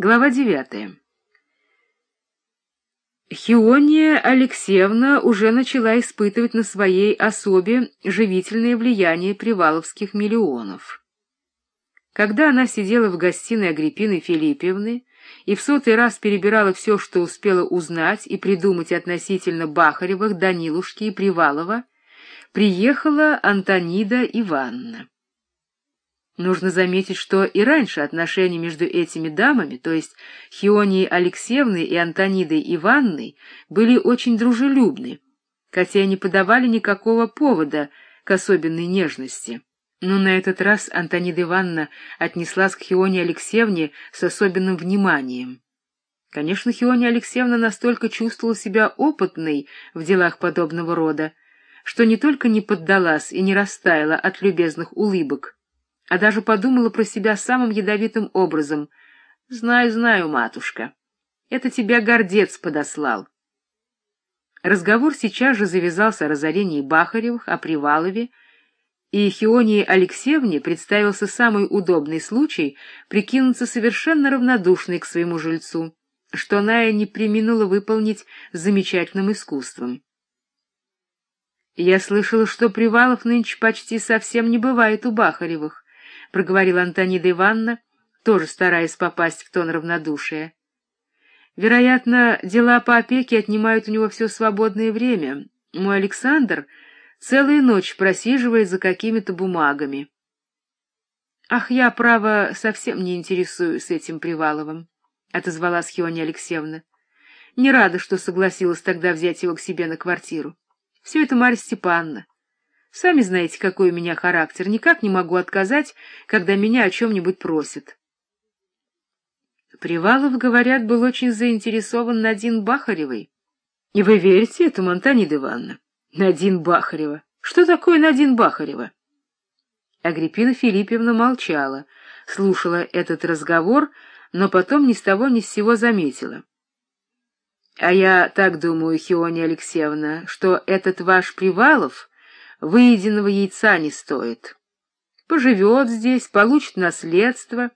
Глава девятая. Хиония Алексеевна уже начала испытывать на своей особе живительное влияние приваловских миллионов. Когда она сидела в гостиной Агриппины Филиппевны и в сотый раз перебирала все, что успела узнать и придумать относительно Бахаревых, Данилушки и Привалова, приехала Антонида Ивановна. Нужно заметить, что и раньше отношения между этими дамами, то есть Хионией Алексеевной и Антонидой Ивановной, были очень дружелюбны, хотя и не подавали никакого повода к особенной нежности. Но на этот раз Антонида Ивановна отнеслась к Хионе Алексеевне с особенным вниманием. Конечно, Хиония Алексеевна настолько чувствовала себя опытной в делах подобного рода, что не только не поддалась и не растаяла от любезных улыбок, а даже подумала про себя самым ядовитым образом. «Знаю, знаю, матушка, это тебя гордец подослал». Разговор сейчас же завязался о разорении Бахаревых, о Привалове, и Хионии Алексеевне представился самый удобный случай прикинуться совершенно равнодушной к своему жильцу, что она и не преминула выполнить замечательным искусством. «Я слышала, что Привалов нынче почти совсем не бывает у Бахаревых», — проговорила Антонида Ивановна, тоже стараясь попасть в тон равнодушия. Вероятно, дела по опеке отнимают у него все свободное время. Мой Александр целую ночь просиживает за какими-то бумагами. Ах, я, право, совсем не интересуюсь этим Приваловым, — отозвалась Хиония Алексеевна. Не рада, что согласилась тогда взять его к себе на квартиру. Все это Марья Степановна. Сами знаете, какой у меня характер. Никак не могу отказать, когда меня о чем-нибудь просят. Привалов, говорят, был очень заинтересован Надин Бахаревой. И вы верите этому, Антонида Ивановна? Надин Бахарева. Что такое Надин Бахарева? Агриппина Филиппевна молчала, слушала этот разговор, но потом ни с того ни с сего заметила. — А я так думаю, Хиония Алексеевна, что этот ваш Привалов выеденного яйца не стоит. Поживет здесь, получит наследство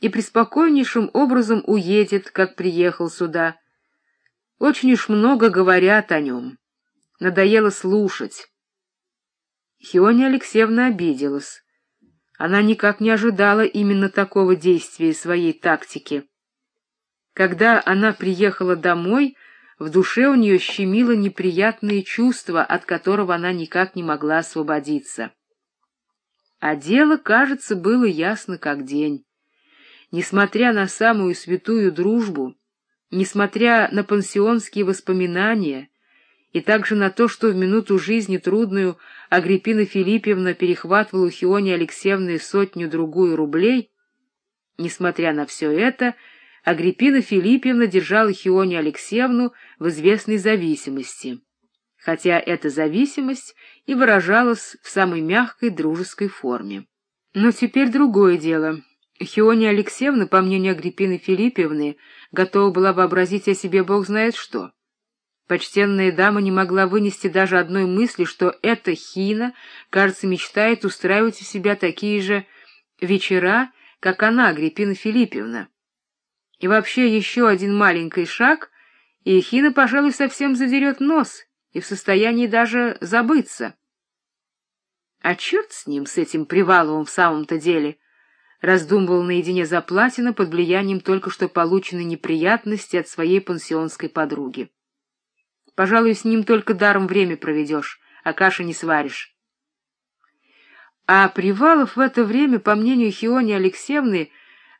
и преспокойнейшим образом уедет, как приехал сюда. Очень уж много говорят о нем. Надоело слушать. Хиония Алексеевна обиделась. Она никак не ожидала именно такого действия своей тактики. Когда она приехала домой, в душе у нее щемило неприятное чувство, от которого она никак не могла освободиться. А дело, кажется, было ясно как день. Несмотря на самую святую дружбу, несмотря на пансионские воспоминания и также на то, что в минуту жизни трудную Агриппина Филиппьевна перехватывала у Хиони Алексеевны сотню-другую рублей, несмотря на все это, Агриппина Филиппьевна держала Хионию Алексеевну в известной зависимости, хотя эта зависимость и выражалась в самой мягкой дружеской форме. Но теперь другое дело. Хиония Алексеевна, по мнению Агриппины Филиппьевны, готова была вообразить о себе бог знает что. Почтенная дама не могла вынести даже одной мысли, что эта хина, кажется, мечтает устраивать у себя такие же вечера, как она, Агриппина Филиппьевна. И вообще еще один маленький шаг, и Хина, пожалуй, совсем задерет нос и в состоянии даже забыться. А черт с ним, с этим Приваловым в самом-то деле, раздумывал наедине за платина под влиянием только что полученной неприятности от своей пансионской подруги. Пожалуй, с ним только даром время проведешь, а каши не сваришь. А Привалов в это время, по мнению Хиони Алексеевны,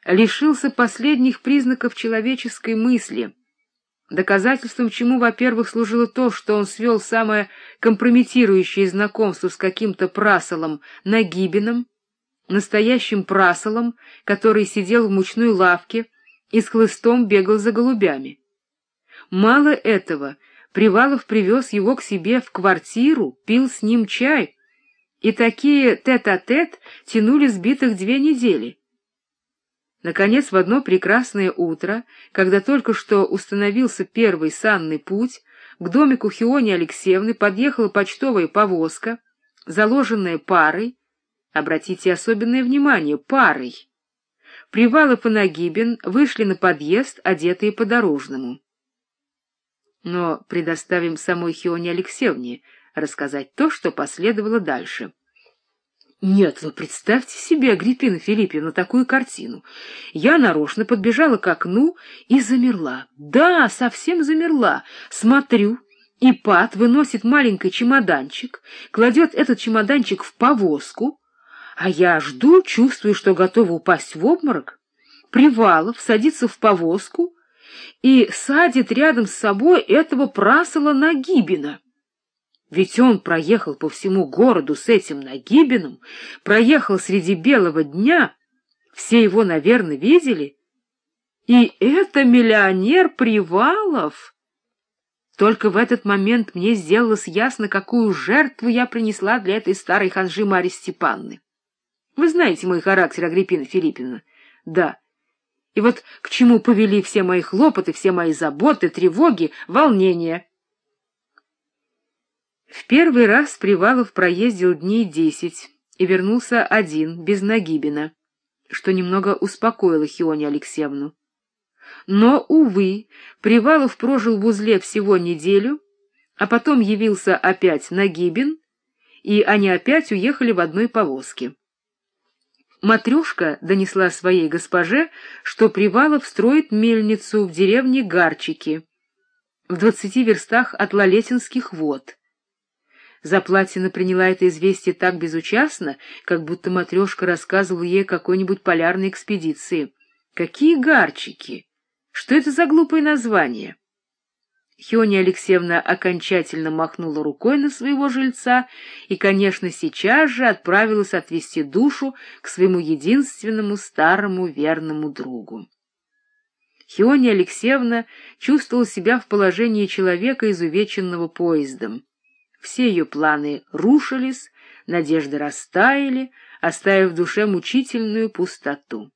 лишился последних признаков человеческой мысли, доказательством чему, во-первых, служило то, что он свел самое компрометирующее знакомство с каким-то прасолом Нагибиным, настоящим прасолом, который сидел в мучной лавке и с хлыстом бегал за голубями. Мало этого, Привалов привез его к себе в квартиру, пил с ним чай, и такие тет-а-тет -тет тянули сбитых две недели. Наконец, в одно прекрасное утро, когда только что установился первый санный путь, к домику Хиони Алексеевны подъехала почтовая повозка, заложенная парой, обратите особенное внимание, парой. Привалов и Нагибин вышли на подъезд, одетые по-дорожному. Но предоставим самой Хионе Алексеевне рассказать то, что последовало дальше. Нет, вы представьте себе, Агриппина Филипповна, такую картину. Я нарочно подбежала к окну и замерла. Да, совсем замерла. Смотрю, и Пат выносит маленький чемоданчик, кладет этот чемоданчик в повозку, а я жду, чувствую, что готова упасть в обморок. Привалов садится в повозку и садит рядом с собой этого прасола Нагибина. Ведь он проехал по всему городу с этим Нагибиным, проехал среди белого дня, все его, наверное, видели. И это миллионер Привалов. Только в этот момент мне сделалось ясно, какую жертву я принесла для этой старой ханжи Марьи Степанны. Вы знаете мой характер, Агриппина Филипповна? Да. И вот к чему повели все мои хлопоты, все мои заботы, тревоги, волнения. В первый раз Привалов проездил дней десять и вернулся один, без Нагибина, что немного успокоило Хионе Алексеевну. Но, увы, Привалов прожил в узле всего неделю, а потом явился опять Нагибин, и они опять уехали в одной повозке. Матрюшка донесла своей госпоже, что Привалов строит мельницу в деревне Гарчики, в двадцати верстах от Лалетинских вод. Заплатина приняла это известие так безучастно, как будто Матрёшка рассказывала ей о какой-нибудь полярной экспедиции. Какие Гарчики? Что это за глупое название? Хиония Алексеевна окончательно махнула рукой на своего жильца и, конечно, сейчас же отправилась отвести душу к своему единственному старому верному другу. Хиония Алексеевна чувствовала себя в положении человека, изувеченного поездом. Все ее планы рушились, надежды растаяли, оставив в душе мучительную пустоту.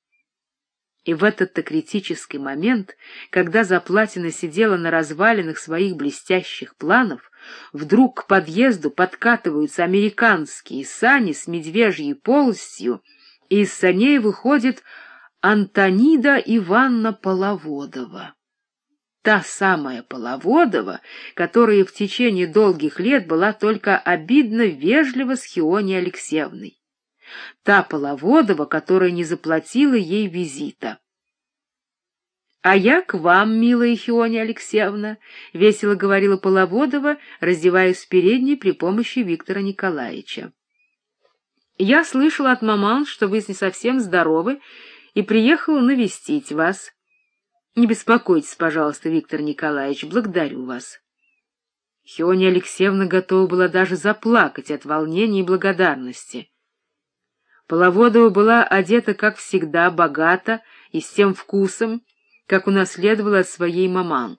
И в этот-то критический момент, когда Заплатина сидела на развалинах своих блестящих планов, вдруг к подъезду подкатываются американские сани с медвежьей полостью, и из саней выходит Антонида Ивановна Половодова. Та самая Половодова, которая в течение долгих лет была только обидно вежлива с Хионей Алексеевной та Половодова, которая не заплатила ей визита. — А я к вам, милая Хиония Алексеевна, — весело говорила Половодова, раздеваясь в передней при помощи Виктора Николаевича. — Я слышала от маман, что вы не совсем здоровы, и приехала навестить вас. Не беспокойтесь, пожалуйста, Виктор Николаевич, благодарю вас. Хиония Алексеевна готова была даже заплакать от волнения и благодарности. Половодова была одета, как всегда, богато и с тем вкусом, как унаследовала от своей маман.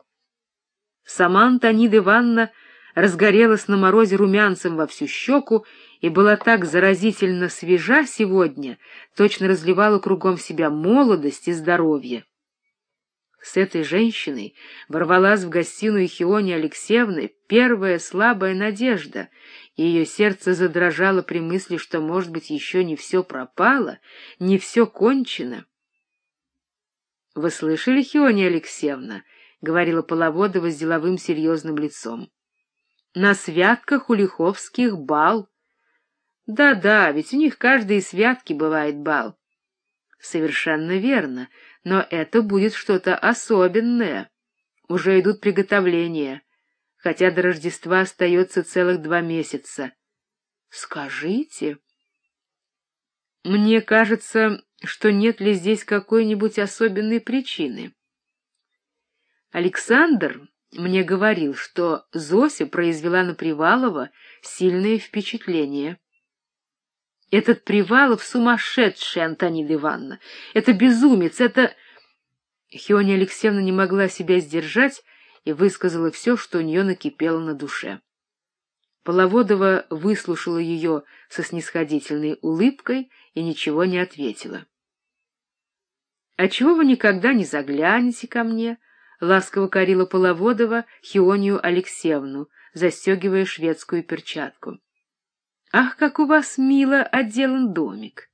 Сама Антонида Ивановна разгорелась на морозе румянцем во всю щеку и была так заразительно свежа сегодня, точно разливала кругом себя молодость и здоровье. С этой женщиной ворвалась в гостиную Хиони Алексеевны первая слабая надежда, и ее сердце задрожало при мысли, что, может быть, еще не все пропало, не все кончено. — Вы слышали, Хиония Алексеевна? — говорила Половодова с деловым серьезным лицом. — На святках у Лиховских бал. Да — ведь у них каждые святки бывает бал. — Совершенно верно, но это будет что-то особенное. Уже идут приготовления хотя до Рождества остается целых два месяца. Скажите... Мне кажется, что нет ли здесь какой-нибудь особенной причины. Александр мне говорил, что Зося произвела на Привалова сильное впечатление. Этот Привалов сумасшедший, Антонида Ивановна, это безумец, это... Хиония Алексеевна не могла себя сдержать и высказала все, что у нее накипело на душе. Половодова выслушала ее со снисходительной улыбкой и ничего не ответила. — А чего вы никогда не заглянете ко мне? — ласково корила Половодова Хионию Алексеевну, застегивая шведскую перчатку. — Ах, как у вас мило отделан домик!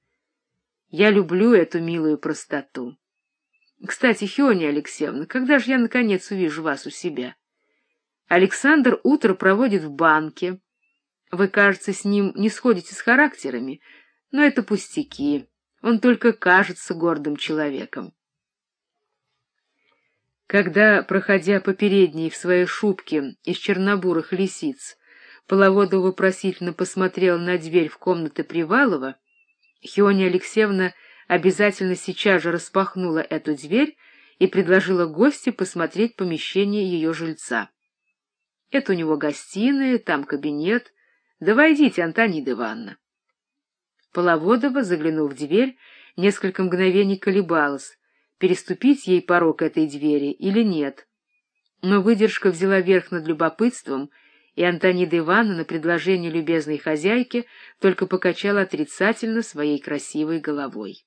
Я люблю эту милую простоту. Кстати, Хиония Алексеевна, когда же я, наконец, увижу вас у себя? Александр утро проводит в банке. Вы, кажется, с ним не сходите с характерами, но это пустяки. Он только кажется гордым человеком. Когда, проходя по передней в своей шубке из чернобурых лисиц, Половодов вопросительно посмотрел на дверь в комнаты Привалова, Хиония Алексеевна обязательно сейчас же распахнула эту дверь и предложила гостю посмотреть помещение ее жильца. Это у него гостиная, там кабинет. Да войдите, Антонида Ивановна. Половодова, заглянув в дверь, несколько мгновений колебалась, переступить ей порог этой двери или нет. Но выдержка взяла верх над любопытством, и Антонида Ивановна на предложение любезной хозяйки только покачала отрицательно своей красивой головой.